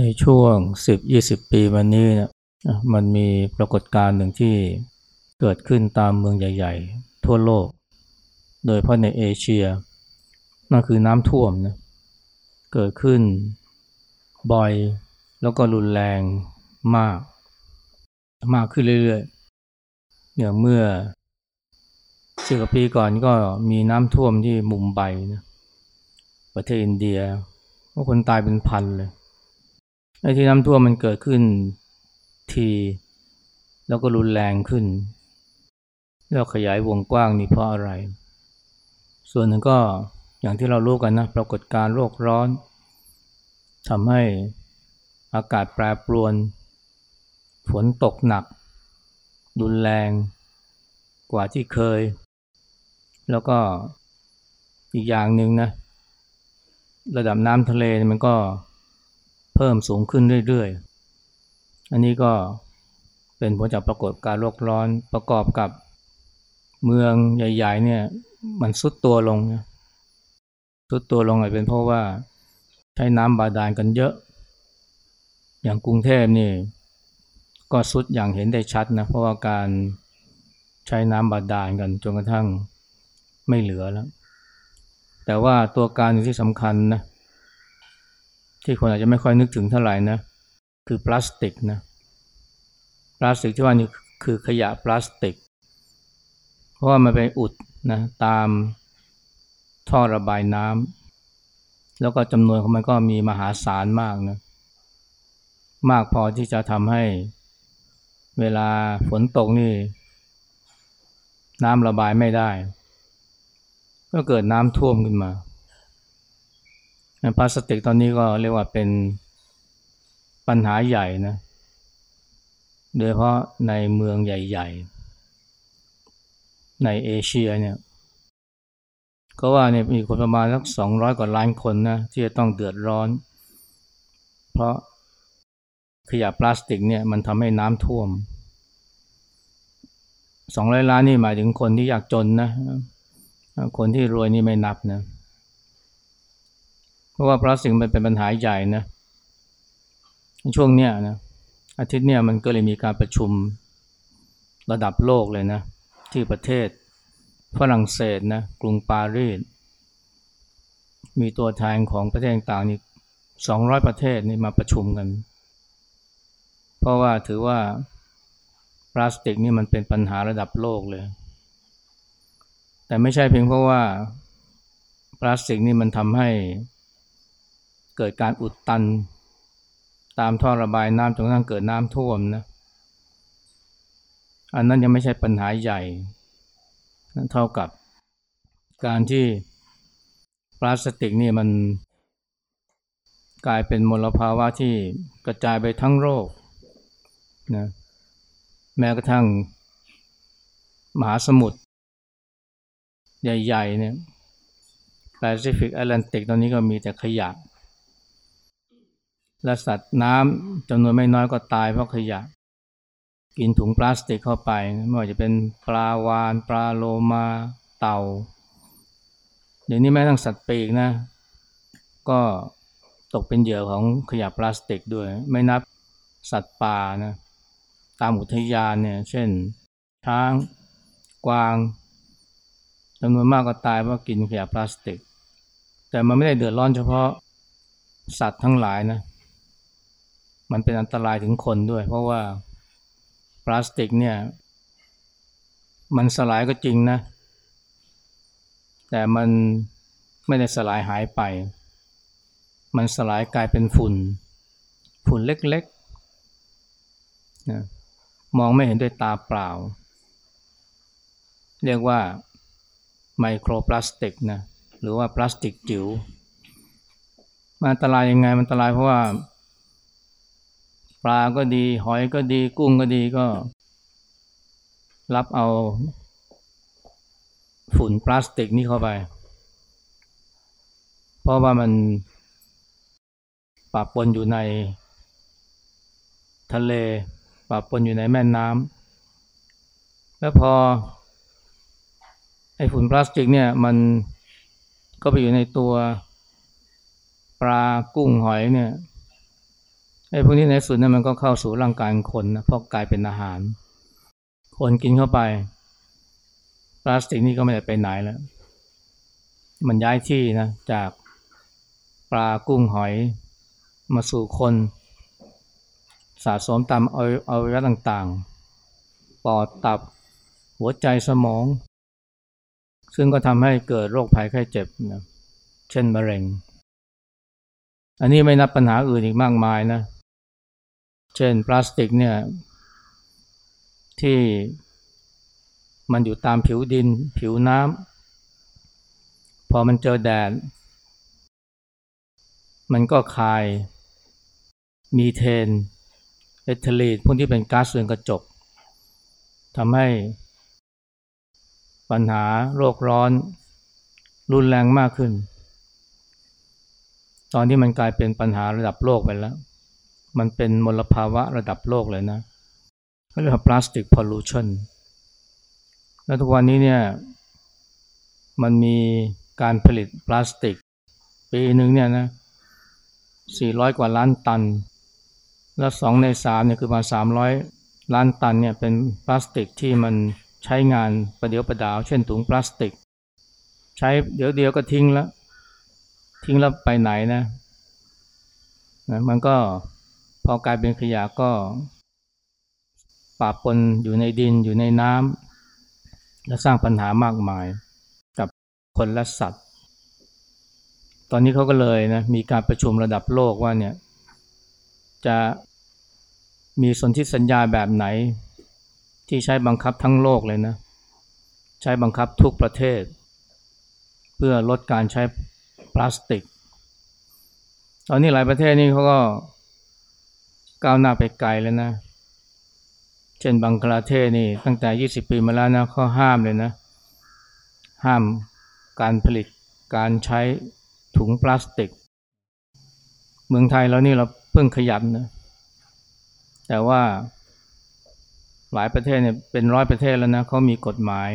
ในช่วง 10-20 ปีวันนี้นะมันมีปรากฏการณ์หนึ่งที่เกิดขึ้นตามเมืองใหญ่ ๆ ทั่วโลก โดยเพราะในเอเชียนั่นคือน้ำท่วมนะเกิดขึ้นบ่อยแล้วก็รุนแรงมาก มากขึ้นเรื่อยๆอย่างเมื่อสิบกว่าปีก่อนก็มีน้ำท่วมที่มุมไบนะประเทศอินเดียว่าคนตายเป็นพันเลย ไอ้ที่น้ำท่วมมันเกิดขึ้นที แล้วก็รุนแรงขึ้น แล้วขยายวงกว้างนี่เพราะอะไร ส่วนหนึ่งก็อย่างที่เรารู้กันนะปรากฏการโลกร้อนทำให้อากาศแปรปรวน ฝนตกหนัก รุนแรงกว่าที่เคย แล้วก็อีกอย่างหนึ่งนะ ระดับน้ำทะเลมันก็ เพิ่มสูงขึ้นเรื่อยๆ อันนี้ก็เป็นผลจากปรากฏการโลกร้อนประกอบกับเมืองใหญ่ ๆ เนี่ย มันซุดตัวลงซุดตัวลงอาจเป็นเพราะว่าใช้น้ำบาดาลกันเยอะ อย่างกรุงเทพนี่ ก็ซุดอย่างเห็นได้ชัดนะ เพราะว่าการใช้น้ำบาดาลกันจนกระทั่งไม่เหลือแล้ว แต่ว่าตัวการที่สำคัญนะ ที่คนอาจจะไม่ค่อยนึกถึงเท่าไหร่นะคือพลาสติกนะพลาสติกที่ว่านี่คือขยะพลาสติก เพราะว่ามันไปอุดนะตามท่อระบายน้ำแล้วก็จำนวนของมันก็มีมหาศาลมากนะมากพอที่จะทำให้เวลาฝนตกนี่ น้ำระบายไม่ได้ ก็เกิดน้ำท่วมขึ้นมา พลาสติกตอนนี้ก็เรียกว่าเป็นปัญหาใหญ่นะ โดยเพราะในเมืองใหญ่ ๆ ในเอเชียเนี่ย ก็ว่าเนี่ยมีคนประมาณสักสองร้อยกว่าล้านคนนะที่จะต้องเดือดร้อน เพราะขยะพลาสติกเนี่ยมันทำให้น้ำท่วมสองร้อยล้านนี่หมายถึงคนที่อยากจนนะ คนที่รวยนี่ไม่นับนะเพราะว่าพลาสติกมันเป็นปัญหาใหญ่นะในช่วงเนี้ยนะอาทิตย์เนี้ยมันก็เลยมีการประชุมระดับโลกเลยนะ ที่ประเทศฝรั่งเศสนะกรุงปารีสมีตัวแทนของประเทศต่างๆนี่สองร้อยประเทศนี่มาประชุมกัน เพราะว่าถือว่าพลาสติกนี่มันเป็นปัญหาระดับโลกเลย แต่ไม่ใช่เพียงเพราะว่าพลาสติกนี่มันทำให้ เกิดการอุดตัน ตามท่อระบายน้ำจนกระทั่งเกิดน้ำท่วมนะอันนั้นยังไม่ใช่ปัญหาใหญ่ เท่ากับการที่พลาสติกนี่มันกลายเป็นมลภาวะที่กระจายไปทั้งโลกนะแม้กระทั่งมหาสมุทรใหญ่ๆเนี่ยแปซิฟิกแอตแลนติกตอนนี้ก็มีแต่ขยะ และสัตว์น้ำจำนวนไม่น้อยก็ตายเพราะขยะ กินถุงพลาสติกเข้าไป ไม่ว่าจะเป็นปลาวาน ปลาโลมาเต่า เดี๋ยวนี้แม้ทั้งสัตว์ปีกนะ ก็ตกเป็นเหยื่อของขยะพลาสติกด้วย ไม่นับสัตว์ป่านะ ตามอุทยานเนี่ย เช่น ช้าง กวางจำนวนมากก็ตายเพราะกินขยะพลาสติก แต่มันไม่ได้เดือดร้อนเฉพาะสัตว์ทั้งหลายนะ มันเป็นอันตรายถึงคนด้วย เพราะว่าพลาสติกเนี่ยมันสลายก็จริงนะ แต่มันไม่ได้สลายหายไป มันสลายกลายเป็นฝุ่น ฝุ่นเล็กๆนะมองไม่เห็นด้วยตาเปล่า เรียกว่าไมโครพลาสติกนะหรือว่าพลาสติกจิ๋วมันอันตรายยังไงมันอันตรายเพราะว่า ลาก็ดี หอยก็ดี กุ้งก็ดีก็ รับเอา ฝุ่นพลาสติกนี่เข้าไป เพราะว่ามันปะปนอยู่ในทะเลปะปนอยู่ในแม่น้ำแล้วพอไอ้ฝุ่นพลาสติกเนี่ยมันก็ไปอยู่ในตัวปลากุ้งหอยเนี่ย อ้พวกนี้ในสุดเนี่ยมันก็เข้าสู่ร่างกายคนนะเพราะกลายเป็นอาหาร คนกินเข้าไป พลาสติกนี่ก็ไม่ได้ไปไหนแล้ว มันย้ายที่นะจากปลากุ้งหอยมาสู่คน สะสมตามเอาวัยวะต่างๆ ปอดตับหัวใจสมอง ซึ่งก็ทำให้เกิดโรคภัยไข้เจ็บนะเช่นมะเร็ง อันนี้ไม่นับปัญหาอื่นอีกมากมายนะ เช่นพลาสติกเนี่ยที่มันอยู่ตามผิวดินผิวน้ำพอมันเจอแดด มันก็คาย มีเทนเอทิลีนพวกที่เป็นก๊าซเรือนกระจกทำให้ปัญหาโรคร้อน รุนแรงมากขึ้น ตอนที่มันกลายเป็นปัญหาระดับโลกไปแล้ว มันเป็นมลภาวะระดับโลกเลยนะเรียกว่าพลาสติกพอลูชันแล้วทุกวันนี้เนี่ยมันมีการผลิตพลาสติก ปีหนึ่งเนี่ยนะ400 กว่าล้านตัน แล้วสองในสามเนี่ยคือประมาณ300 ล้านตันเนี่ยเป็นพลาสติกที่มันใช้งานประเดี๋ยวประดาว เช่นถุงพลาสติก ใช้เดี๋ยวเดียวก็ทิ้งแล้ว ทิ้งแล้วไปไหนนะนะ มันก็ พอกลายเป็นขยะก็ปะปนอยู่ในดินอยู่ในน้ำและสร้างปัญหามากมายกับคนและสัตว์ ตอนนี้เขาก็เลยนะมีการประชุมระดับโลกว่าเนี่ยจะมีสนธิสัญญาแบบไหน ที่ใช้บังคับทั้งโลกเลยนะ ใช้บังคับทุกประเทศ เพื่อลดการใช้พลาสติก ตอนนี้หลายประเทศนี่เขาก็ ก้าวหน้าไปไกลแล้วนะ เช่นบังกลาเทศนี่ตั้งแต่ 20 ปีมาแล้วนะเขาห้ามเลยนะ ห้ามการผลิตการใช้ถุงพลาสติก เมืองไทยแล้วนี่เราเพิ่งขยับนะ แต่ว่าหลายประเทศเนี่ยเป็นร้อยประเทศแล้วนะเขามีกฎหมาย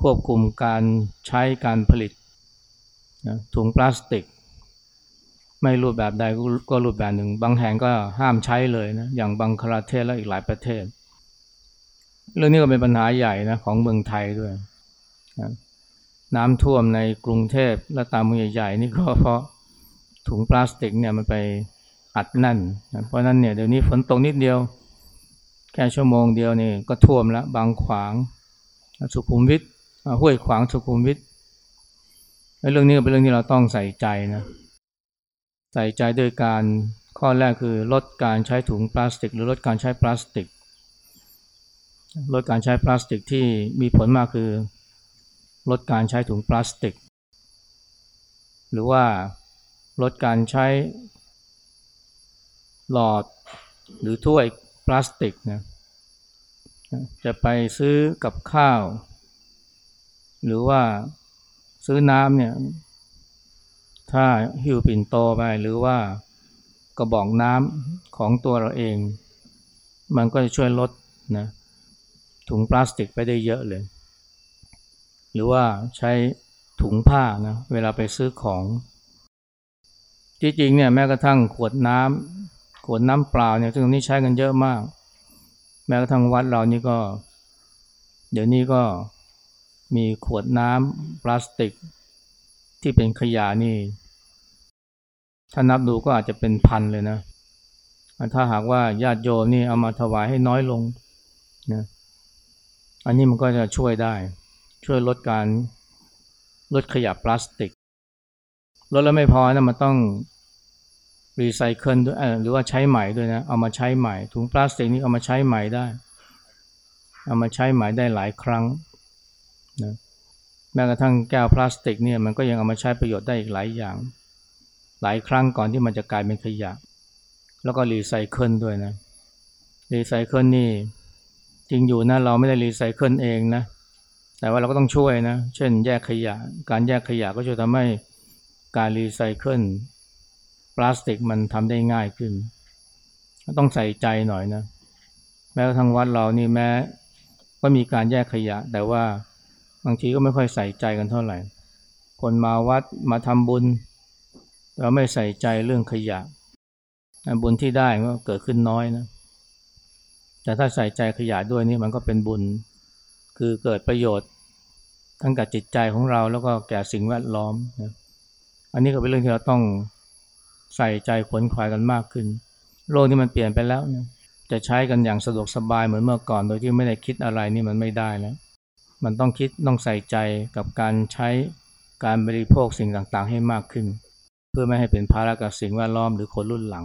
ควบคุมการใช้การผลิตนะถุงพลาสติก ไม่รูปแบบใดก็รูปแบบหนึ่ง บางแห่งก็ห้ามใช้เลยนะอย่างบางคราเทศและอีกหลายประเทศ เรื่องนี้ก็เป็นปัญหาใหญ่นะของเมืองไทยด้วยนะน้ำท่วมในกรุงเทพและตามเมืองใหญ่ๆนี่ก็เพราะถุงพลาสติกเนี่ยมันไปอัดแน่นนะเพราะนั้นเนี่ยเดี๋ยวนี้ฝนตกนิดเดียว แค่ชั่วโมงเดียวนี่ก็ท่วมแล้วบางขวางสุขุมวิทห้วยขวางสุขุมวิทเรื่องนี้เป็นเรื่องที่เราต้องใส่ใจนะ ใส่ใจด้วยการข้อแรกคือลดการใช้ถุงพลาสติก หรือลดการใช้พลาสติก ลดการใช้พลาสติกที่มีผลมากคือ ลดการใช้ถุงพลาสติก หรือว่าลดการใช้หลอดหรือถ้วยพลาสติกนะจะไปซื้อกับข้าว หรือว่าซื้อน้ำเนี่ย ถ้าหิวปิ่นโตไปหรือว่ากระบอกน้ำของตัวเราเอง มันก็จะช่วยลดนะถุงพลาสติกไปได้เยอะเลย หรือว่าใช้ถุงผ้านะเวลาไปซื้อของ จริงๆเนี่ยแม้กระทั่งขวดน้ำขวดน้ำเปล่าเนี่ยซึ่งตรงนี้ใช้กันเยอะมาก แม้กระทั่งวัดเรานี่ก็ เดี๋ยวนี้ก็มีขวดน้ำพลาสติกที่เป็นขยะนี่ ถ้านับดูก็อาจจะเป็นพันเลยนะถ้าหากว่าญาติโยมนี่เอามาถวายให้น้อยลงนะอันนี้มันก็จะช่วยได้ ช่วยลดการลดขยะพลาสติกลดแล้วไม่พอนะมันต้องรีไซเคิลด้วยหรือว่าใช้ใหม่ด้วยนะ เอามาใช้ใหม่ ถุงพลาสติกนี้เอามาใช้ใหม่ได้ เอามาใช้ใหม่ได้หลายครั้งนะแม้กระทั่งแก้วพลาสติกเนี่ยมันก็ยังเอามาใช้ประโยชน์ได้อีกหลายอย่าง หลายครั้งก่อนที่มันจะกลายเป็นขยะ แล้วก็รีไซเคิลด้วยนะรีไซเคิลนี่จริงอยู่นะเราไม่ได้รีไซเคิลเองนะแต่ว่าเราก็ต้องช่วยนะ เช่นแยกขยะ การแยกขยะก็จะทำให้การรีไซเคิลพลาสติกมันทำได้ง่ายขึ้น ต้องใส่ใจหน่อยนะ แม้กระทั่งวัดเรานี่แม้ก็มีการแยกขยะ แต่ว่าบางทีก็ไม่ค่อยใส่ใจกันเท่าไหร่ คนมาวัดมาทำบุญ เราไม่ใส่ใจเรื่องขยะบุญที่ได้ก็เกิดขึ้นน้อยนะ แต่ถ้าใส่ใจขยายด้วยนี่มันก็เป็นบุญ คือเกิดประโยชน์ ทั้งกับจิตใจของเราแล้วก็แก่สิ่งแวดล้อมนะอันนี้ก็เป็นเรื่องที่เราต้องใส่ใจขวนขวายกันมากขึ้น โลกนี้มันเปลี่ยนไปแล้วนะจะใช้กันอย่างสะดวกสบายเหมือนเมื่อก่อน โดยที่ไม่ได้คิดอะไรนี่มันไม่ได้แล้ว มันต้องคิดต้องใส่ใจกับการใช้การบริโภคสิ่งต่างๆ ให้มากขึ้น เพื่อไม่ให้เป็นภาระกับสิ่งแวดล้อมหรือคนรุ่นหลัง